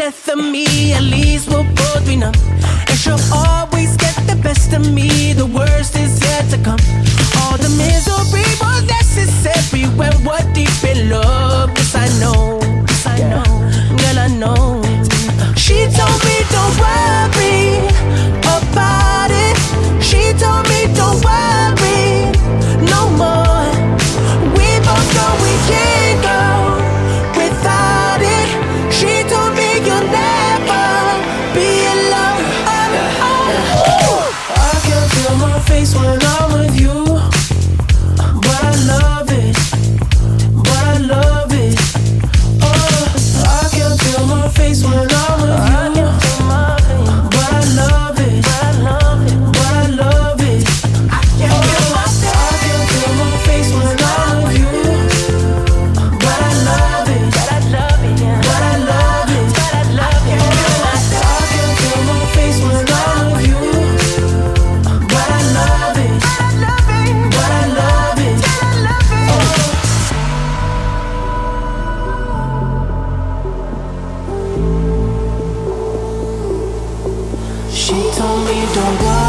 death of me. At least we'll both be numb, and she'll always get the best of me. The don't want